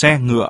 xe ngựa.